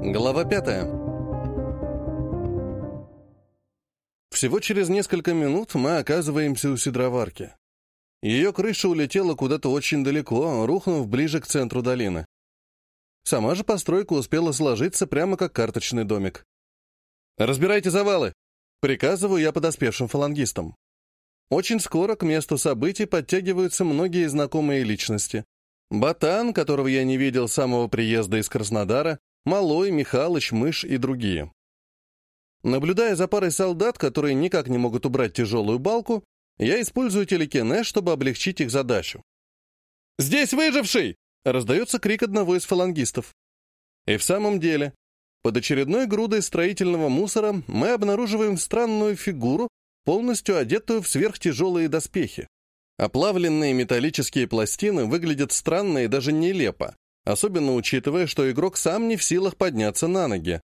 Глава пятая. Всего через несколько минут мы оказываемся у сидроварки. Ее крыша улетела куда-то очень далеко, рухнув ближе к центру долины. Сама же постройка успела сложиться прямо как карточный домик. «Разбирайте завалы!» — приказываю я подоспевшим фалангистам. Очень скоро к месту событий подтягиваются многие знакомые личности. Батан, которого я не видел с самого приезда из Краснодара, Малой, Михалыч, Мышь и другие. Наблюдая за парой солдат, которые никак не могут убрать тяжелую балку, я использую телекинез, чтобы облегчить их задачу. «Здесь выживший!» — раздается крик одного из фалангистов. И в самом деле, под очередной грудой строительного мусора мы обнаруживаем странную фигуру, полностью одетую в сверхтяжелые доспехи. Оплавленные металлические пластины выглядят странно и даже нелепо, особенно учитывая, что игрок сам не в силах подняться на ноги.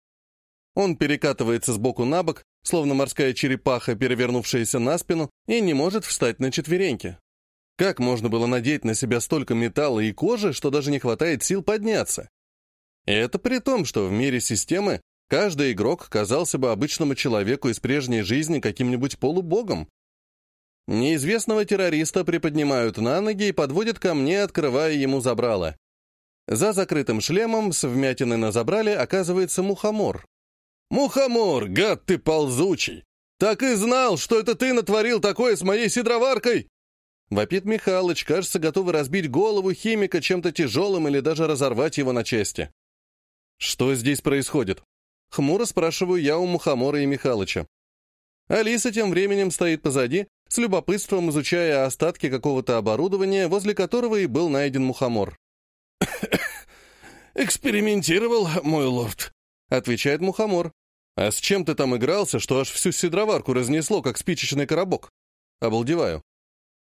Он перекатывается с боку на бок, словно морская черепаха, перевернувшаяся на спину, и не может встать на четвереньки. Как можно было надеть на себя столько металла и кожи, что даже не хватает сил подняться? И это при том, что в мире системы каждый игрок казался бы обычному человеку из прежней жизни каким-нибудь полубогом. Неизвестного террориста приподнимают на ноги и подводят ко мне, открывая ему забрало. За закрытым шлемом с вмятиной на забрале оказывается мухомор. «Мухомор, гад ты ползучий! Так и знал, что это ты натворил такое с моей сидроваркой!» Вопит Михалыч, кажется, готовый разбить голову химика чем-то тяжелым или даже разорвать его на части. «Что здесь происходит?» Хмуро спрашиваю я у Мухомора и Михалыча. Алиса тем временем стоит позади, с любопытством изучая остатки какого-то оборудования, возле которого и был найден мухомор. «Экспериментировал, мой лорд», — отвечает мухомор. «А с чем ты там игрался, что аж всю сидроварку разнесло, как спичечный коробок?» Обалдеваю.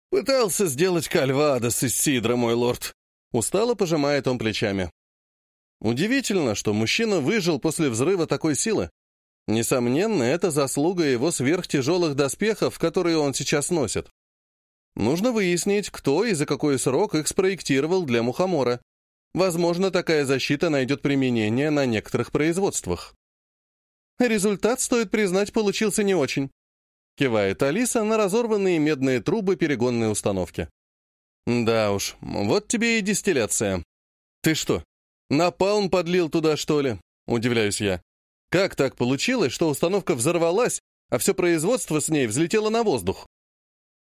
«Пытался сделать кальвадос из сидра, мой лорд», — устало пожимает он плечами. Удивительно, что мужчина выжил после взрыва такой силы. Несомненно, это заслуга его сверхтяжелых доспехов, которые он сейчас носит. Нужно выяснить, кто и за какой срок их спроектировал для мухомора. Возможно, такая защита найдет применение на некоторых производствах. Результат, стоит признать, получился не очень. Кивает Алиса на разорванные медные трубы перегонной установки. Да уж, вот тебе и дистилляция. Ты что, напалм подлил туда, что ли? Удивляюсь я. Как так получилось, что установка взорвалась, а все производство с ней взлетело на воздух?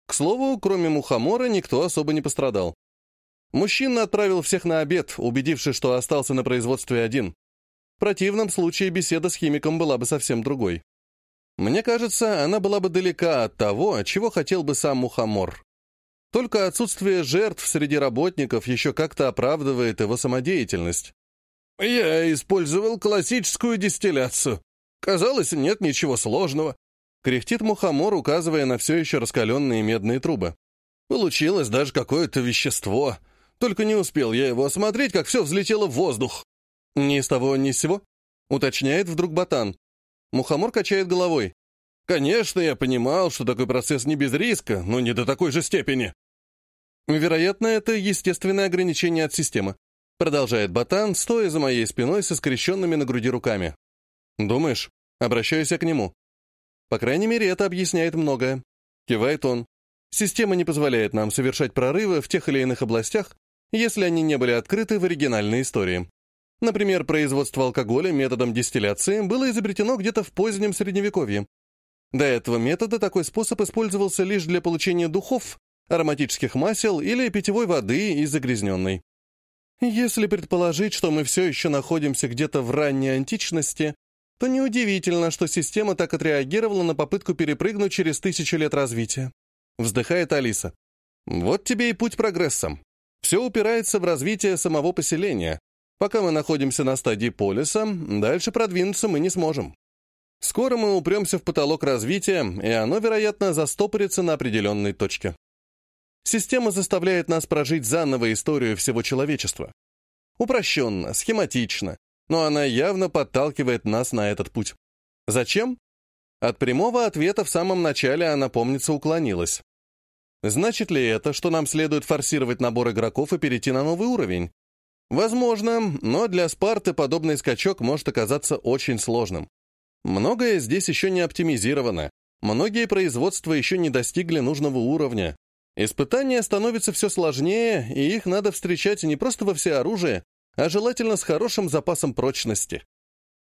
К слову, кроме мухомора, никто особо не пострадал. Мужчина отправил всех на обед, убедившись, что остался на производстве один. В противном случае беседа с химиком была бы совсем другой. Мне кажется, она была бы далека от того, чего хотел бы сам мухомор. Только отсутствие жертв среди работников еще как-то оправдывает его самодеятельность. «Я использовал классическую дистилляцию. Казалось, нет ничего сложного. Кряхтит мухомор, указывая на все еще раскаленные медные трубы. Получилось даже какое-то вещество. Только не успел я его осмотреть, как все взлетело в воздух. Ни с того, ни с сего. Уточняет вдруг ботан. Мухомор качает головой. Конечно, я понимал, что такой процесс не без риска, но не до такой же степени. Вероятно, это естественное ограничение от системы. Продолжает ботан, стоя за моей спиной со скрещенными на груди руками. Думаешь? Обращаюсь я к нему. По крайней мере, это объясняет многое. Кивает он. Система не позволяет нам совершать прорывы в тех или иных областях, если они не были открыты в оригинальной истории. Например, производство алкоголя методом дистилляции было изобретено где-то в позднем Средневековье. До этого метода такой способ использовался лишь для получения духов, ароматических масел или питьевой воды из загрязненной. Если предположить, что мы все еще находимся где-то в ранней античности, то неудивительно, что система так отреагировала на попытку перепрыгнуть через тысячу лет развития. Вздыхает Алиса. Вот тебе и путь прогресса. Все упирается в развитие самого поселения. Пока мы находимся на стадии полиса, дальше продвинуться мы не сможем. Скоро мы упремся в потолок развития, и оно, вероятно, застопорится на определенной точке. Система заставляет нас прожить заново историю всего человечества. Упрощенно, схематично, но она явно подталкивает нас на этот путь. Зачем? От прямого ответа в самом начале она, помнится, уклонилась. Значит ли это, что нам следует форсировать набор игроков и перейти на новый уровень? Возможно, но для Спарты подобный скачок может оказаться очень сложным. Многое здесь еще не оптимизировано. Многие производства еще не достигли нужного уровня. Испытания становятся все сложнее, и их надо встречать не просто во всеоружие, а желательно с хорошим запасом прочности.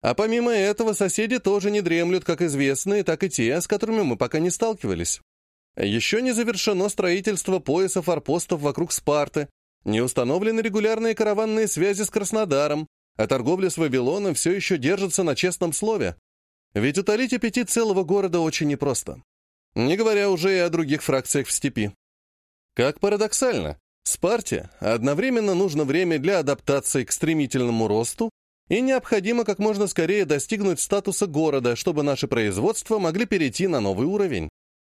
А помимо этого, соседи тоже не дремлют, как известные, так и те, с которыми мы пока не сталкивались. Еще не завершено строительство пояса форпостов вокруг Спарты, не установлены регулярные караванные связи с Краснодаром, а торговля с Вавилоном все еще держится на честном слове. Ведь утолить аппетит целого города очень непросто. Не говоря уже и о других фракциях в степи. Как парадоксально, Спарте одновременно нужно время для адаптации к стремительному росту и необходимо как можно скорее достигнуть статуса города, чтобы наши производства могли перейти на новый уровень.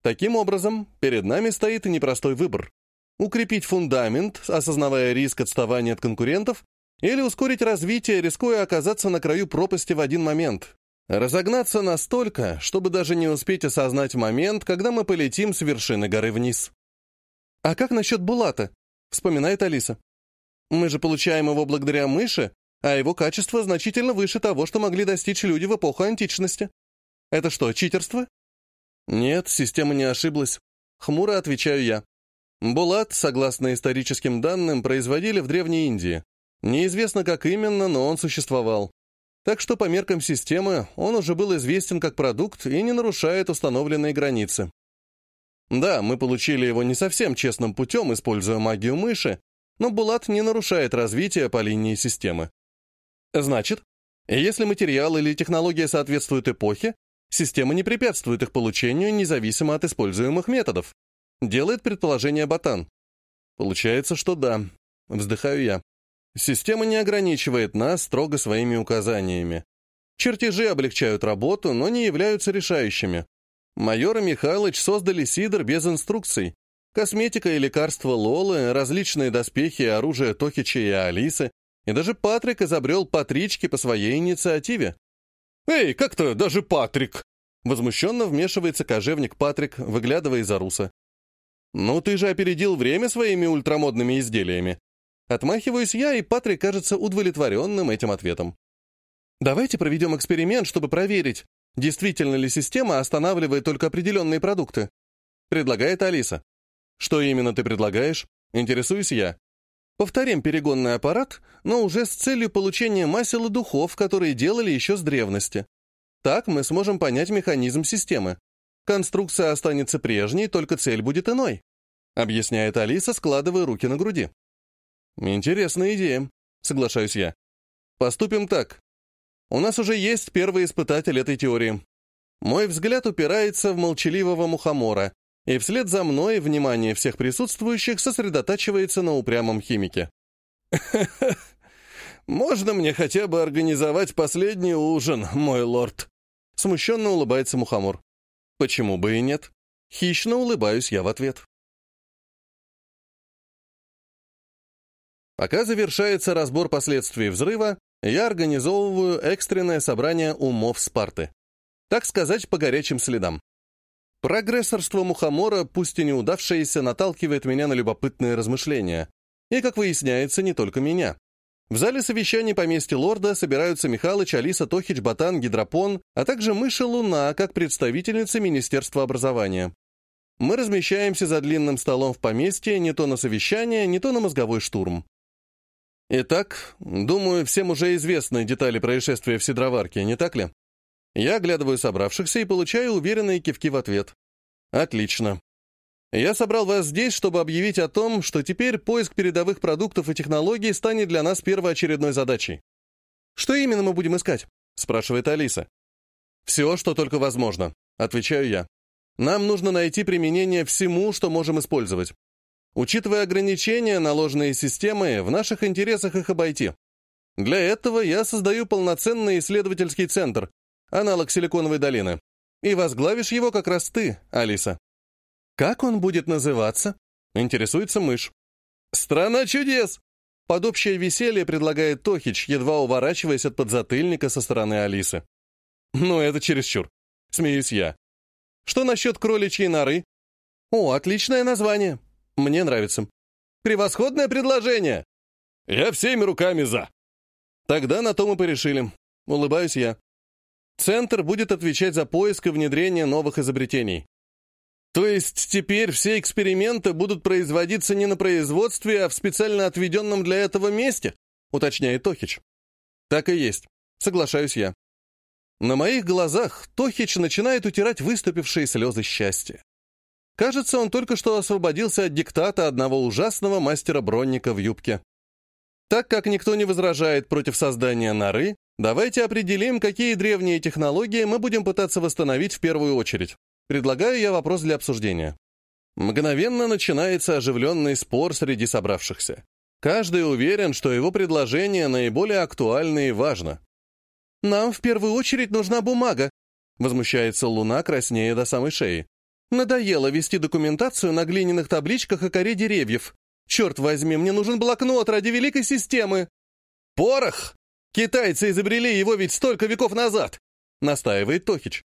Таким образом, перед нами стоит непростой выбор укрепить фундамент, осознавая риск отставания от конкурентов, или ускорить развитие, рискуя оказаться на краю пропасти в один момент. Разогнаться настолько, чтобы даже не успеть осознать момент, когда мы полетим с вершины горы вниз. «А как насчет Булата?» — вспоминает Алиса. «Мы же получаем его благодаря мыши, а его качество значительно выше того, что могли достичь люди в эпоху античности. Это что, читерство?» «Нет, система не ошиблась», — хмуро отвечаю я. Булат, согласно историческим данным, производили в Древней Индии. Неизвестно, как именно, но он существовал. Так что по меркам системы он уже был известен как продукт и не нарушает установленные границы. Да, мы получили его не совсем честным путем, используя магию мыши, но Булат не нарушает развитие по линии системы. Значит, если материал или технология соответствуют эпохе, система не препятствует их получению независимо от используемых методов. Делает предположение Ботан. Получается, что да. Вздыхаю я. Система не ограничивает нас строго своими указаниями. Чертежи облегчают работу, но не являются решающими. Майор и Михайлович создали сидр без инструкций. Косметика и лекарства Лолы, различные доспехи и оружие Тохича и Алисы, и даже Патрик изобрел патрички по своей инициативе. «Эй, как-то даже Патрик!» Возмущенно вмешивается кожевник Патрик, выглядывая из-за руса. «Ну, ты же опередил время своими ультрамодными изделиями». Отмахиваюсь я, и Патрик кажется удовлетворенным этим ответом. «Давайте проведем эксперимент, чтобы проверить, действительно ли система останавливает только определенные продукты», предлагает Алиса. «Что именно ты предлагаешь?» Интересуюсь я. Повторим перегонный аппарат, но уже с целью получения масел и духов, которые делали еще с древности. Так мы сможем понять механизм системы. Конструкция останется прежней, только цель будет иной», — объясняет Алиса, складывая руки на груди. «Интересная идея», — соглашаюсь я. «Поступим так. У нас уже есть первый испытатель этой теории. Мой взгляд упирается в молчаливого мухомора, и вслед за мной внимание всех присутствующих сосредотачивается на упрямом химике. «Можно мне хотя бы организовать последний ужин, мой лорд?» Смущенно улыбается мухомор. Почему бы и нет? Хищно улыбаюсь я в ответ. Пока завершается разбор последствий взрыва, я организовываю экстренное собрание умов Спарты. Так сказать, по горячим следам. Прогрессорство Мухомора, пусть и неудавшееся, наталкивает меня на любопытные размышления. И, как выясняется, не только меня. В зале совещаний поместья лорда собираются Михалыч, Алиса, Тохич, Ботан, Гидропон, а также Мыша Луна, как представительница Министерства образования. Мы размещаемся за длинным столом в поместье не то на совещание, не то на мозговой штурм. Итак, думаю, всем уже известны детали происшествия в Сидроварке, не так ли? Я оглядываю собравшихся и получаю уверенные кивки в ответ. Отлично. Я собрал вас здесь, чтобы объявить о том, что теперь поиск передовых продуктов и технологий станет для нас первоочередной задачей. «Что именно мы будем искать?» — спрашивает Алиса. «Все, что только возможно», — отвечаю я. «Нам нужно найти применение всему, что можем использовать. Учитывая ограничения, наложенные системой, в наших интересах их обойти. Для этого я создаю полноценный исследовательский центр, аналог Силиконовой долины. И возглавишь его как раз ты, Алиса». «Как он будет называться?» — интересуется мышь. «Страна чудес!» Под общее веселье предлагает Тохич, едва уворачиваясь от подзатыльника со стороны Алисы. «Ну, это чересчур», — смеюсь я. «Что насчет кроличьей норы?» «О, отличное название. Мне нравится». «Превосходное предложение!» Я всеми руками за. Тогда на то мы порешили. Улыбаюсь я. Центр будет отвечать за поиск и внедрение новых изобретений. То есть теперь все эксперименты будут производиться не на производстве, а в специально отведенном для этого месте, уточняет Тохич. Так и есть. Соглашаюсь я. На моих глазах Тохич начинает утирать выступившие слезы счастья. Кажется, он только что освободился от диктата одного ужасного мастера-бронника в юбке. Так как никто не возражает против создания норы, давайте определим, какие древние технологии мы будем пытаться восстановить в первую очередь. Предлагаю я вопрос для обсуждения. Мгновенно начинается оживленный спор среди собравшихся. Каждый уверен, что его предложение наиболее актуально и важно. «Нам в первую очередь нужна бумага», — возмущается Луна, краснея до самой шеи. «Надоело вести документацию на глиняных табличках о коре деревьев. Черт возьми, мне нужен блокнот ради великой системы!» «Порох! Китайцы изобрели его ведь столько веков назад!» — настаивает Тохич.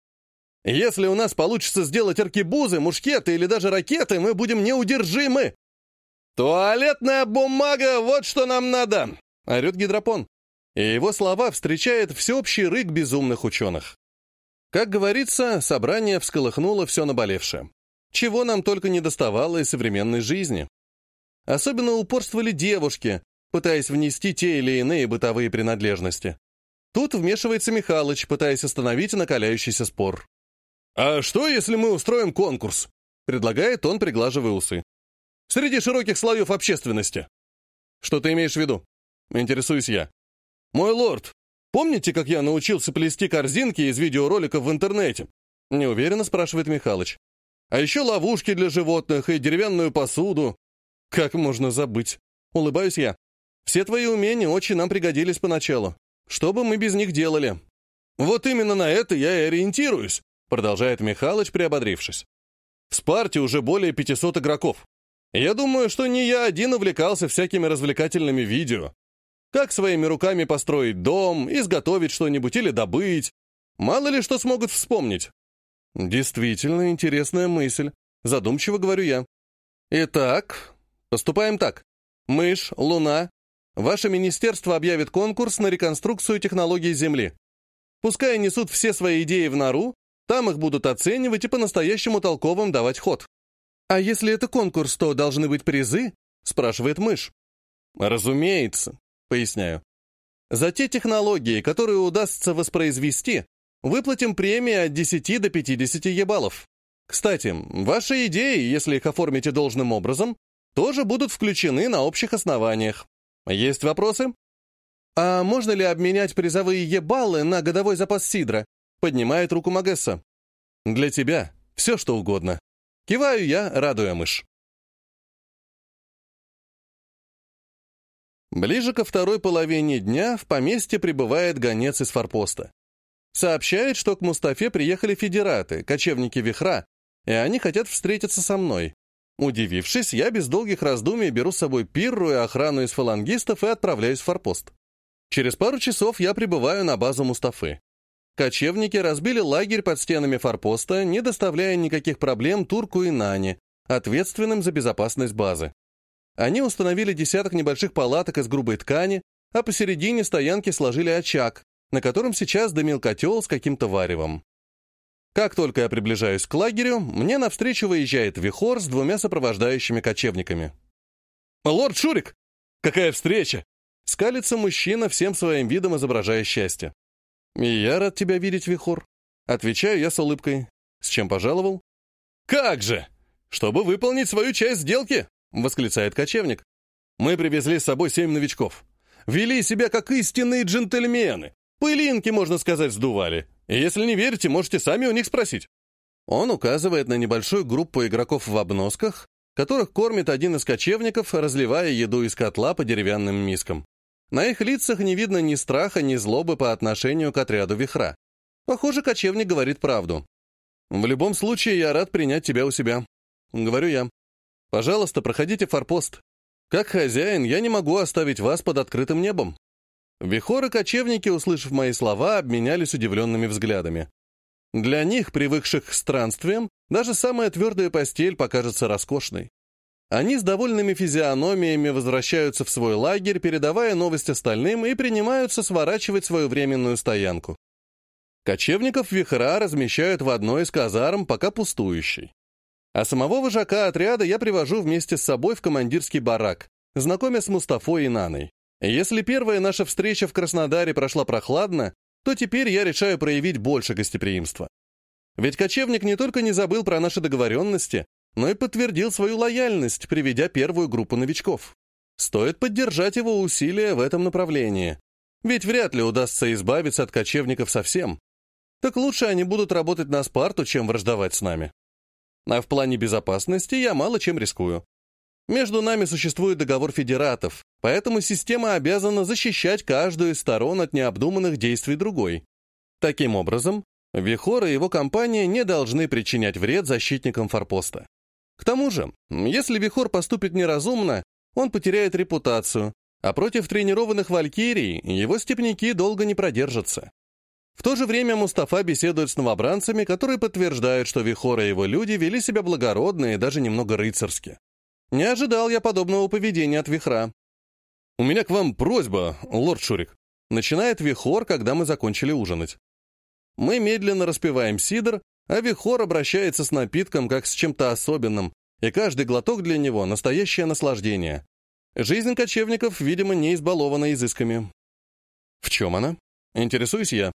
«Если у нас получится сделать аркебузы, мушкеты или даже ракеты, мы будем неудержимы!» «Туалетная бумага, вот что нам надо!» — орет гидропон. И его слова встречает всеобщий рык безумных ученых. Как говорится, собрание всколыхнуло все наболевшее. Чего нам только не доставало из современной жизни. Особенно упорствовали девушки, пытаясь внести те или иные бытовые принадлежности. Тут вмешивается Михалыч, пытаясь остановить накаляющийся спор. «А что, если мы устроим конкурс?» — предлагает он, приглаживая усы. «Среди широких слоев общественности». «Что ты имеешь в виду?» — интересуюсь я. «Мой лорд, помните, как я научился плести корзинки из видеороликов в интернете?» Неуверенно спрашивает Михалыч. «А еще ловушки для животных и деревянную посуду. Как можно забыть? Улыбаюсь я. Все твои умения очень нам пригодились поначалу. Что бы мы без них делали? Вот именно на это я и ориентируюсь, продолжает Михалыч, приободрившись. В Спарте уже более 500 игроков. Я думаю, что не я один увлекался всякими развлекательными видео. Как своими руками построить дом, изготовить что-нибудь или добыть. Мало ли что смогут вспомнить. Действительно интересная мысль, задумчиво говорю я. Итак, Поступаем так. Мышь, Луна. Ваше министерство объявит конкурс на реконструкцию технологий Земли. Пускай несут все свои идеи в нору, там их будут оценивать и по-настоящему толковым давать ход. «А если это конкурс, то должны быть призы?» — спрашивает мышь. «Разумеется», — поясняю. «За те технологии, которые удастся воспроизвести, выплатим премии от 10 до 50 ебалов. Кстати, ваши идеи, если их оформите должным образом, тоже будут включены на общих основаниях. Есть вопросы? А можно ли обменять призовые ебаллы на годовой запас сидра? Поднимает руку Магесса. Для тебя все что угодно. Киваю я, радуя мышь. Ближе ко второй половине дня в поместье прибывает гонец из форпоста. Сообщает, что к Мустафе приехали федераты, кочевники Вихра, и они хотят встретиться со мной. Удивившись, я без долгих раздумий беру с собой пирру и охрану из фалангистов и отправляюсь в форпост. Через пару часов я прибываю на базу Мустафы. Кочевники разбили лагерь под стенами форпоста, не доставляя никаких проблем Турку и Нане, ответственным за безопасность базы. Они установили десяток небольших палаток из грубой ткани, а посередине стоянки сложили очаг, на котором сейчас дымил котел с каким-то варевом. Как только я приближаюсь к лагерю, мне навстречу выезжает Вихор с двумя сопровождающими кочевниками. «Лорд Шурик! Какая встреча!» Скалится мужчина, всем своим видом изображая счастье. «И я рад тебя видеть, Вихор». Отвечаю я с улыбкой. «С чем пожаловал?» «Как же! Чтобы выполнить свою часть сделки!» Восклицает кочевник. «Мы привезли с собой семь новичков. Вели себя как истинные джентльмены. Пылинки, можно сказать, сдували. Если не верите, можете сами у них спросить. Он указывает на небольшую группу игроков в обносках, которых кормит один из кочевников, разливая еду из котла по деревянным мискам. На их лицах не видно ни страха, ни злобы по отношению к отряду вихра. Похоже, кочевник говорит правду. «В любом случае, я рад принять тебя у себя», — говорю я. «Пожалуйста, проходите форпост. Как хозяин, я не могу оставить вас под открытым небом». Вихоры-кочевники, услышав мои слова, обменялись удивленными взглядами. Для них, привыкших к странствиям, даже самая твердая постель покажется роскошной. Они с довольными физиономиями возвращаются в свой лагерь, передавая новость остальным, и принимаются сворачивать свою временную стоянку. Кочевников вихра размещают в одной из казарм, пока пустующей. А самого вожака отряда я привожу вместе с собой в командирский барак, знакомя с Мустафой и Наной. Если первая наша встреча в Краснодаре прошла прохладно, то теперь я решаю проявить больше гостеприимства. Ведь кочевник не только не забыл про наши договоренности, но и подтвердил свою лояльность, приведя первую группу новичков. Стоит поддержать его усилия в этом направлении. Ведь вряд ли удастся избавиться от кочевников совсем. Так лучше они будут работать на Спарту, чем враждовать с нами. А в плане безопасности я мало чем рискую. Между нами существует договор федератов, поэтому система обязана защищать каждую из сторон от необдуманных действий другой. Таким образом, Вихор и его компания не должны причинять вред защитникам форпоста. К тому же, если Вихор поступит неразумно, он потеряет репутацию, а против тренированных валькирий его степняки долго не продержатся. В то же время Мустафа беседует с новобранцами, которые подтверждают, что Вихор и его люди вели себя благородно и даже немного рыцарски. Не ожидал я подобного поведения от Вихра. «У меня к вам просьба, лорд Шурик», — начинает Вихор, когда мы закончили ужинать. Мы медленно распиваем сидр, а Вихор обращается с напитком как с чем-то особенным, и каждый глоток для него — настоящее наслаждение. Жизнь кочевников, видимо, не избалована изысками. В чем она? Интересуюсь я.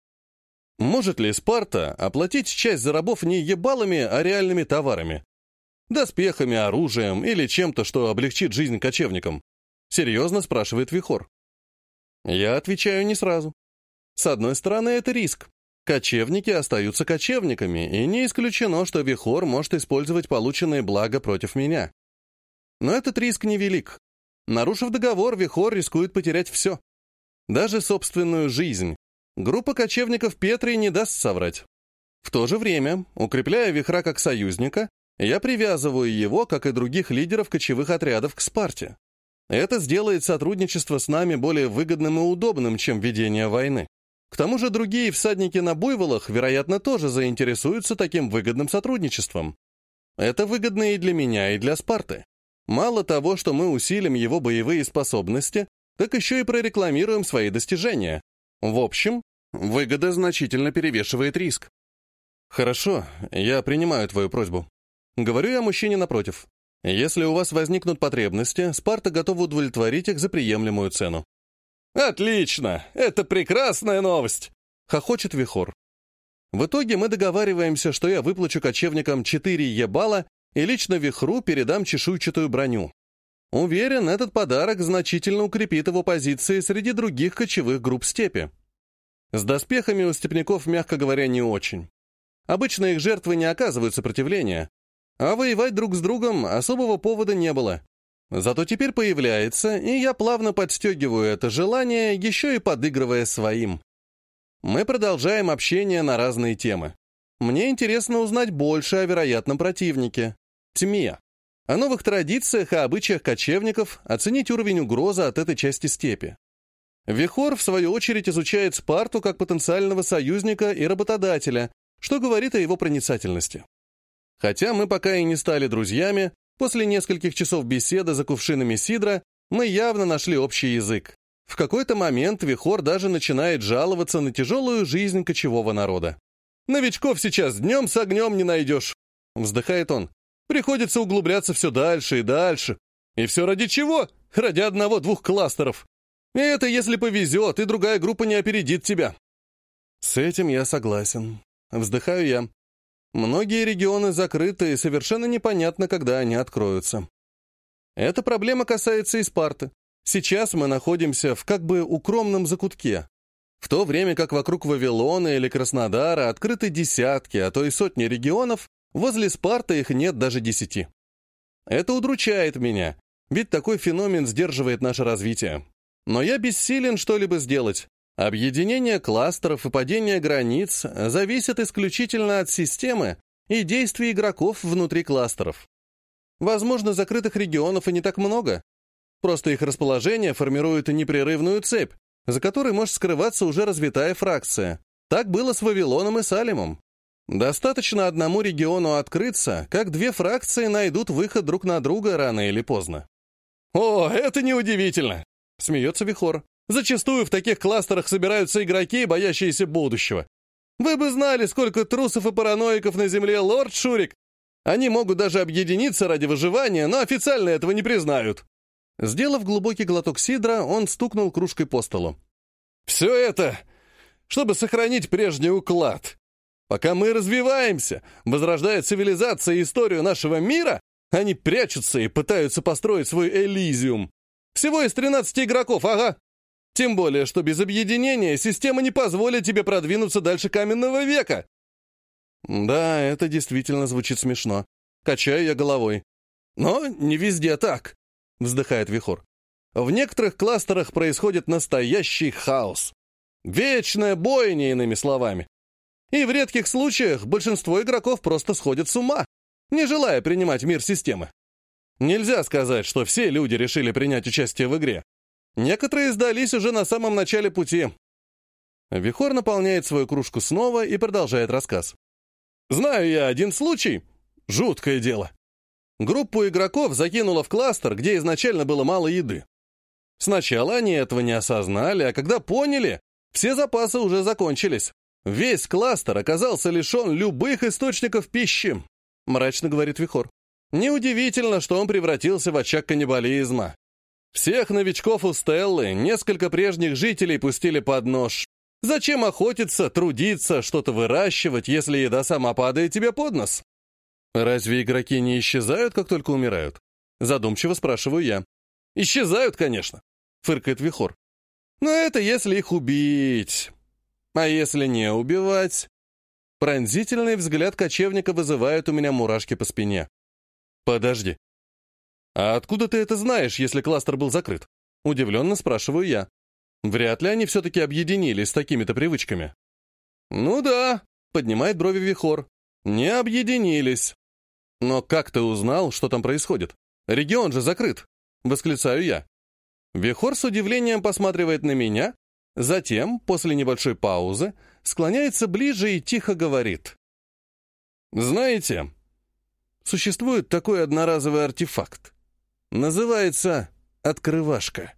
Может ли Спарта оплатить часть за рабов не ебалами, а реальными товарами? Доспехами, оружием или чем-то, что облегчит жизнь кочевникам? Серьезно спрашивает Вихор. Я отвечаю не сразу. С одной стороны, это риск. Кочевники остаются кочевниками, и не исключено, что Вихор может использовать полученные блага против меня. Но этот риск невелик. Нарушив договор, Вихор рискует потерять все. Даже собственную жизнь. Группа кочевников Петри не даст соврать. В то же время, укрепляя Вихра как союзника, я привязываю его, как и других лидеров кочевых отрядов, к Спарте. Это сделает сотрудничество с нами более выгодным и удобным, чем ведение войны. К тому же другие всадники на буйволах, вероятно, тоже заинтересуются таким выгодным сотрудничеством. Это выгодно и для меня, и для Спарты. Мало того, что мы усилим его боевые способности, так еще и прорекламируем свои достижения. В общем, выгода значительно перевешивает риск. Хорошо, я принимаю твою просьбу. Говорю я мужчине напротив. Если у вас возникнут потребности, Спарта готова удовлетворить их за приемлемую цену. «Отлично! Это прекрасная новость!» — хохочет Вихор. В итоге мы договариваемся, что я выплачу кочевникам 4 ебала и лично Вихру передам чешуйчатую броню. Уверен, этот подарок значительно укрепит его позиции среди других кочевых групп степи. С доспехами у степняков, мягко говоря, не очень. Обычно их жертвы не оказывают сопротивления, а воевать друг с другом особого повода не было. Зато теперь появляется, и я плавно подстегиваю это желание, еще и подыгрывая своим. Мы продолжаем общение на разные темы. Мне интересно узнать больше о вероятном противнике. Тьме. О новых традициях и обычаях кочевников, оценить уровень угрозы от этой части степи. Вихор, в свою очередь, изучает Спарту как потенциального союзника и работодателя, что говорит о его проницательности. Хотя мы пока и не стали друзьями, после нескольких часов беседы за кувшинами сидра мы явно нашли общий язык. В какой-то момент Вихор даже начинает жаловаться на тяжелую жизнь кочевого народа. «Новичков сейчас днем с огнем не найдешь», — вздыхает он. «Приходится углубляться все дальше и дальше. И все ради чего? Ради одного-двух кластеров. И это если повезет, и другая группа не опередит тебя». С этим я согласен. Вздыхаю я. Многие регионы закрыты, и совершенно непонятно, когда они откроются. Эта проблема касается и Спарты. Сейчас мы находимся в как бы укромном закутке. В то время как вокруг Вавилона или Краснодара открыты десятки, а то и сотни регионов, возле Спарты их нет даже десяти. Это удручает меня, ведь такой феномен сдерживает наше развитие. Но я бессилен что-либо сделать. Объединение кластеров и падение границ зависят исключительно от системы и действий игроков внутри кластеров. Возможно, закрытых регионов и не так много. Просто их расположение формирует непрерывную цепь, за которой может скрываться уже развитая фракция. Так было с Вавилоном и Салимом. Достаточно одному региону открыться, как две фракции найдут выход друг на друга рано или поздно. «О, это неудивительно!» — смеется Вихор. «Зачастую в таких кластерах собираются игроки, боящиеся будущего. Вы бы знали, сколько трусов и параноиков на Земле, лорд Шурик! Они могут даже объединиться ради выживания, но официально этого не признают». Сделав глубокий глоток сидра, он стукнул кружкой по столу. «Все это, чтобы сохранить прежний уклад. Пока мы развиваемся, возрождая цивилизация и историю нашего мира, они прячутся и пытаются построить свой Элизиум. Всего из 13 игроков, ага. Тем более, что без объединения система не позволит тебе продвинуться дальше каменного века. Да, это действительно звучит смешно. Качаю я головой. Но не везде так, вздыхает Вихор. В некоторых кластерах происходит настоящий хаос. Вечная бойня, иными словами. И в редких случаях большинство игроков просто сходят с ума, не желая принимать мир системы. Нельзя сказать, что все люди решили принять участие в игре. Некоторые сдались уже на самом начале пути. Вихор наполняет свою кружку снова и продолжает рассказ. «Знаю я один случай. Жуткое дело. Группу игроков закинуло в кластер, где изначально было мало еды. Сначала они этого не осознали, а когда поняли, все запасы уже закончились. Весь кластер оказался лишен любых источников пищи, мрачно говорит Вихор. Неудивительно, что он превратился в очаг каннибализма. Всех новичков у Стеллы, несколько прежних жителей пустили под нож. Зачем охотиться, трудиться, что-то выращивать, если еда сама падает тебе под нос? Разве игроки не исчезают, как только умирают? Задумчиво спрашиваю я. Исчезают, конечно, фыркает Вихор. Но это если их убить. А если не убивать? Пронзительный взгляд кочевника вызывает у меня мурашки по спине. Подожди. А откуда ты это знаешь, если кластер был закрыт? Удивленно спрашиваю я. Вряд ли они все-таки объединились с такими-то привычками. Ну да, поднимает брови Вихор. Не объединились. Но как ты узнал, что там происходит? Регион же закрыт. Восклицаю я. Вихор с удивлением посматривает на меня, Затем, после небольшой паузы, склоняется ближе и тихо говорит. «Знаете, существует такой одноразовый артефакт. Называется открывашка».